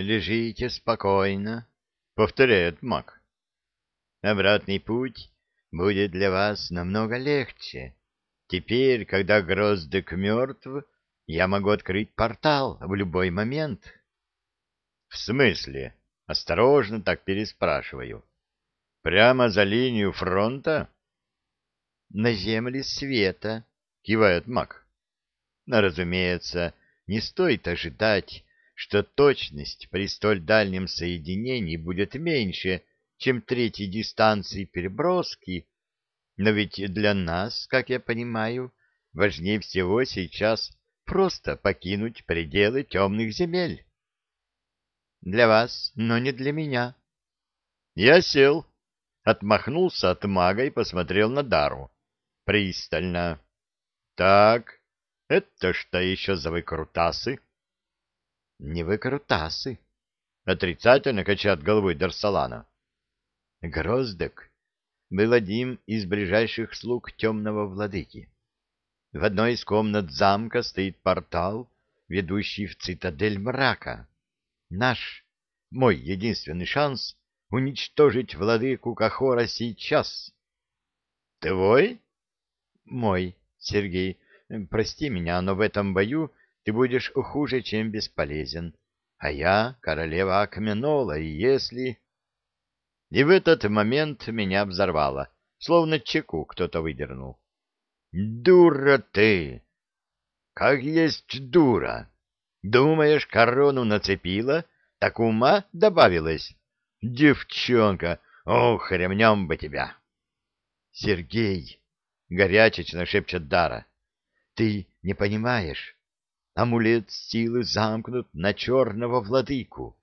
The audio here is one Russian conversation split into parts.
Лежите спокойно, повторяет маг. Обратный путь будет для вас намного легче. Теперь, когда Гроздек мертв, я могу открыть портал в любой момент. — В смысле? — осторожно так переспрашиваю. — Прямо за линию фронта? — На земли света, — кивает маг. Разумеется, не стоит ожидать, что точность при столь дальнем соединении будет меньше, чем третьей дистанции переброски, но ведь для нас, как я понимаю, важнее всего сейчас просто покинуть пределы темных земель. Для вас, но не для меня. Я сел, отмахнулся от мага и посмотрел на Дару. Пристально. Так, это что еще за выкрутасы? Не выкрутасы. Отрицательно качает головой Дарсалана. Гроздок был один из ближайших слуг темного владыки. В одной из комнат замка стоит портал, ведущий в цитадель мрака. Наш, мой единственный шанс — уничтожить владыку Кахора сейчас. — Твой? — Мой, Сергей. Прости меня, но в этом бою ты будешь хуже, чем бесполезен. А я королева Акменола, и если... И в этот момент меня взорвало, словно чеку кто-то выдернул. «Дура ты! Как есть дура! Думаешь, корону нацепила, так ума добавилось? Девчонка, ох, ремнем бы тебя!» «Сергей!» — горячечно шепчет Дара. «Ты не понимаешь, амулет силы замкнут на черного владыку.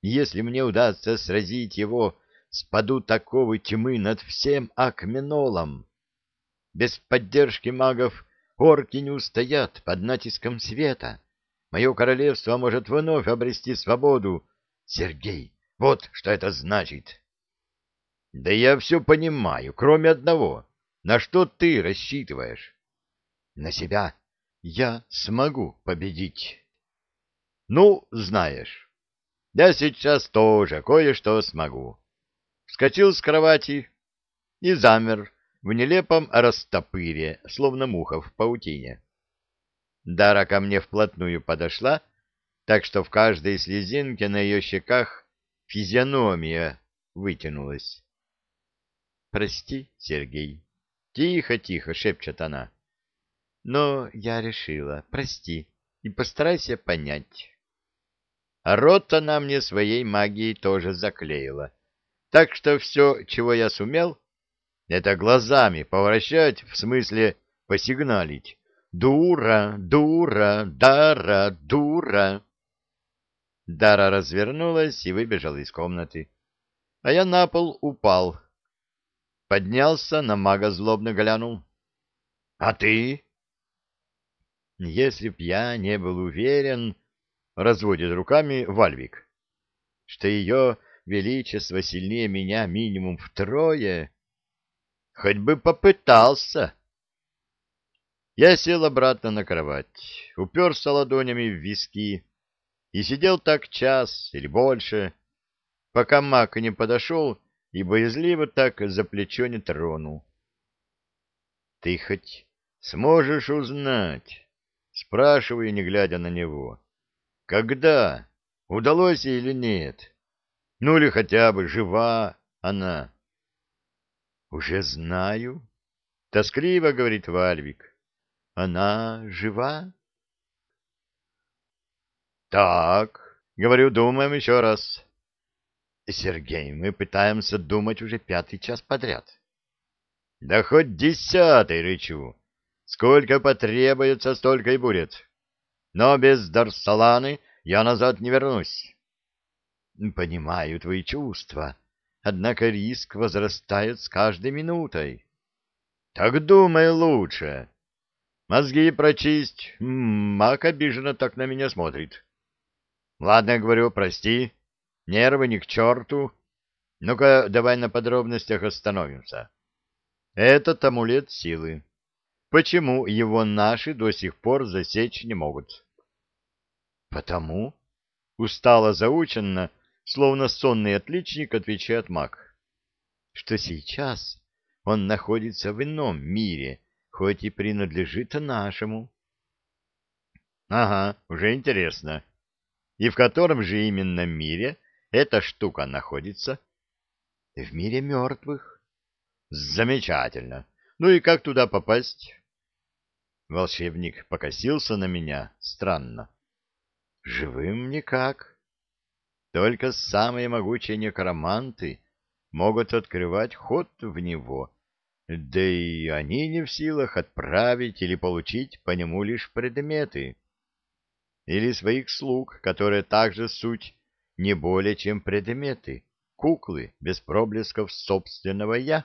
Если мне удастся сразить его, спаду такого тьмы над всем Акменолом. Без поддержки магов орки не устоят под натиском света. Мое королевство может вновь обрести свободу. Сергей, вот что это значит. Да я все понимаю, кроме одного. На что ты рассчитываешь? На себя я смогу победить. Ну, знаешь, я сейчас тоже кое-что смогу. Вскочил с кровати и замер в нелепом растопыре, словно муха в паутине. Дара ко мне вплотную подошла, так что в каждой слезинке на ее щеках физиономия вытянулась. — Прости, Сергей. Тихо-тихо шепчет она. Но я решила, прости, и постарайся понять. Рот она мне своей магией тоже заклеила. Так что все, чего я сумел, это глазами поворачивать, в смысле посигналить. «Дура! Дура! Дара! Дура!» Дара развернулась и выбежала из комнаты. А я на пол упал. Поднялся, на мага злобно глянул. «А ты?» Если б я не был уверен, — разводит руками Вальвик, — что ее величество сильнее меня минимум втрое, хоть бы попытался. Я сел обратно на кровать, уперся ладонями в виски и сидел так час или больше, пока маг не подошел и боязливо так за плечо не тронул. — Ты хоть сможешь узнать? Спрашиваю, не глядя на него. Когда? Удалось или нет? Ну или хотя бы жива она? Уже знаю. Тоскливо говорит Вальвик. Она жива? Так, говорю, думаем еще раз. Сергей, мы пытаемся думать уже пятый час подряд. Да хоть десятый, рычу. Сколько потребуется, столько и будет. Но без Дарсаланы я назад не вернусь. Понимаю твои чувства, однако риск возрастает с каждой минутой. Так думай лучше. Мозги прочисть. Мак обиженно так на меня смотрит. Ладно, говорю, прости. Нервы ни к черту. Ну-ка, давай на подробностях остановимся. Этот амулет силы. Почему его наши до сих пор засечь не могут? Потому, устало заученно, словно сонный отличник, отвечает маг. Что сейчас он находится в ином мире, хоть и принадлежит нашему. Ага, уже интересно. И в котором же именно мире эта штука находится? В мире мертвых. Замечательно. Ну и как туда попасть? Волшебник покосился на меня странно. Живым никак. Только самые могучие некроманты могут открывать ход в него, да и они не в силах отправить или получить по нему лишь предметы. Или своих слуг, которые также суть не более чем предметы, куклы без проблесков собственного «я».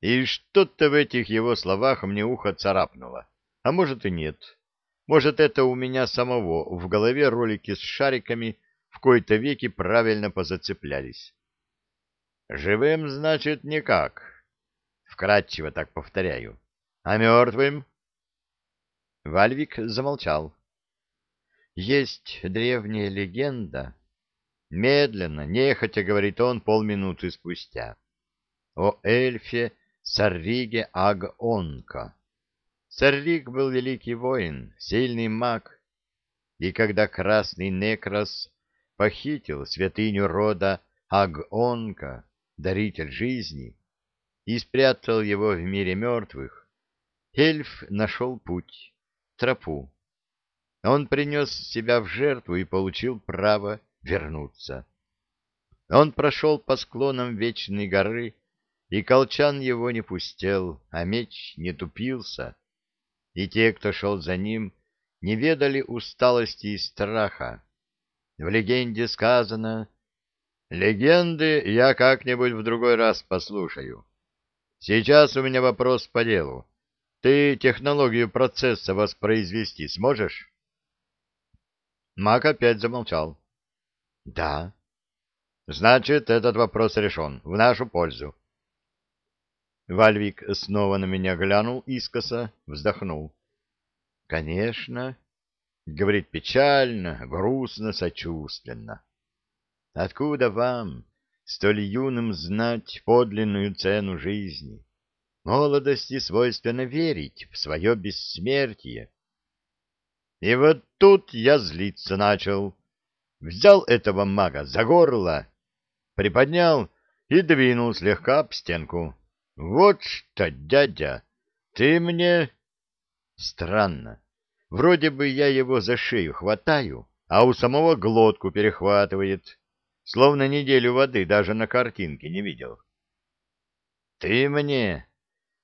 И что-то в этих его словах мне ухо царапнуло. А может и нет. Может, это у меня самого в голове ролики с шариками в кои-то веки правильно позацеплялись. Живым, значит, никак. Вкратчиво так повторяю. А мертвым? Вальвик замолчал. Есть древняя легенда. Медленно, нехотя, говорит он полминуты спустя. О эльфе Сарриге Аг-Онка. Сарриг был великий воин, сильный маг, и когда красный Некрос похитил святыню рода Аг-Онка, даритель жизни, и спрятал его в мире мертвых, эльф нашел путь, тропу. Он принес себя в жертву и получил право вернуться. Он прошел по склонам Вечной горы, и колчан его не пустел, а меч не тупился. И те, кто шел за ним, не ведали усталости и страха. В легенде сказано «Легенды я как-нибудь в другой раз послушаю. Сейчас у меня вопрос по делу. Ты технологию процесса воспроизвести сможешь?» Мак опять замолчал. «Да». «Значит, этот вопрос решен, в нашу пользу. Вальвик снова на меня глянул искоса, вздохнул. — Конечно, — говорит печально, грустно, сочувственно. — Откуда вам, столь юным, знать подлинную цену жизни? Молодости свойственно верить в свое бессмертие. И вот тут я злиться начал. Взял этого мага за горло, приподнял и двинул слегка об стенку. Вот что, дядя, ты мне... Странно. Вроде бы я его за шею хватаю, а у самого глотку перехватывает, словно неделю воды даже на картинке не видел. Ты мне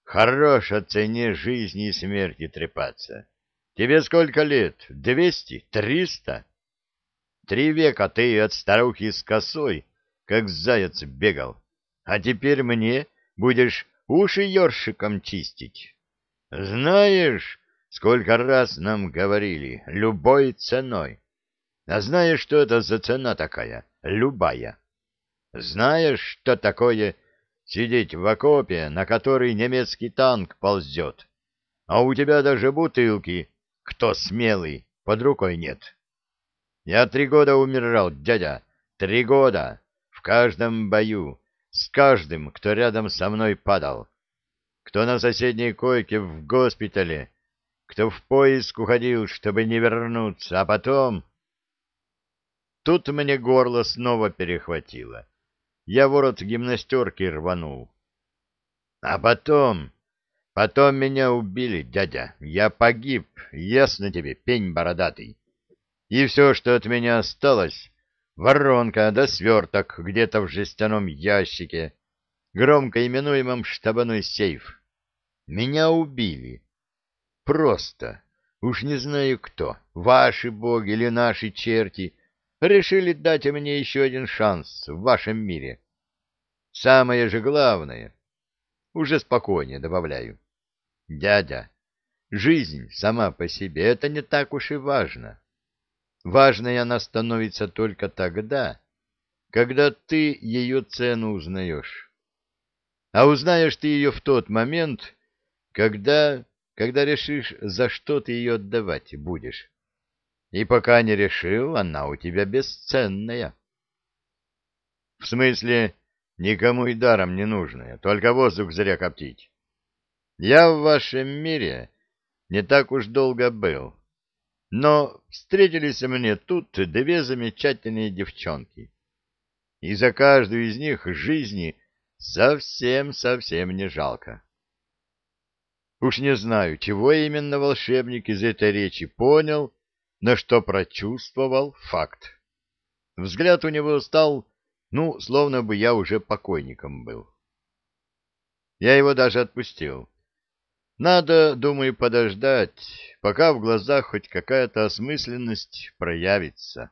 хорош о цене жизни и смерти трепаться. Тебе сколько лет? Двести? Триста? Три века ты от старухи с косой, как заяц бегал, а теперь мне будешь уши ёршиком чистить. Знаешь, сколько раз нам говорили, любой ценой. А знаешь, что это за цена такая? Любая. Знаешь, что такое сидеть в окопе, на который немецкий танк ползет, а у тебя даже бутылки, кто смелый, под рукой нет? Я три года умирал, дядя, три года, в каждом бою, с каждым, кто рядом со мной падал, кто на соседней койке в госпитале, кто в поиск уходил, чтобы не вернуться, а потом... Тут мне горло снова перехватило. Я ворот гимнастерки рванул. А потом... Потом меня убили, дядя. Я погиб, ясно тебе, пень бородатый. И все, что от меня осталось, воронка да сверток где-то в жестяном ящике, громко именуемом штабной сейф. Меня убили. Просто, уж не знаю кто, ваши боги или наши черти, решили дать мне еще один шанс в вашем мире. Самое же главное, уже спокойнее добавляю, дядя, жизнь сама по себе — это не так уж и важно. Важной она становится только тогда, когда ты ее цену узнаешь. А узнаешь ты ее в тот момент, когда, когда решишь, за что ты ее отдавать будешь. И пока не решил, она у тебя бесценная. В смысле, никому и даром не нужная, только воздух зря коптить. Я в вашем мире не так уж долго был, но встретились мне тут две замечательные девчонки. И за каждую из них жизни совсем-совсем не жалко. Уж не знаю, чего именно волшебник из этой речи понял, на что прочувствовал факт. Взгляд у него стал, ну, словно бы я уже покойником был. Я его даже отпустил. Надо, думаю, подождать, пока в глазах хоть какая-то осмысленность проявится.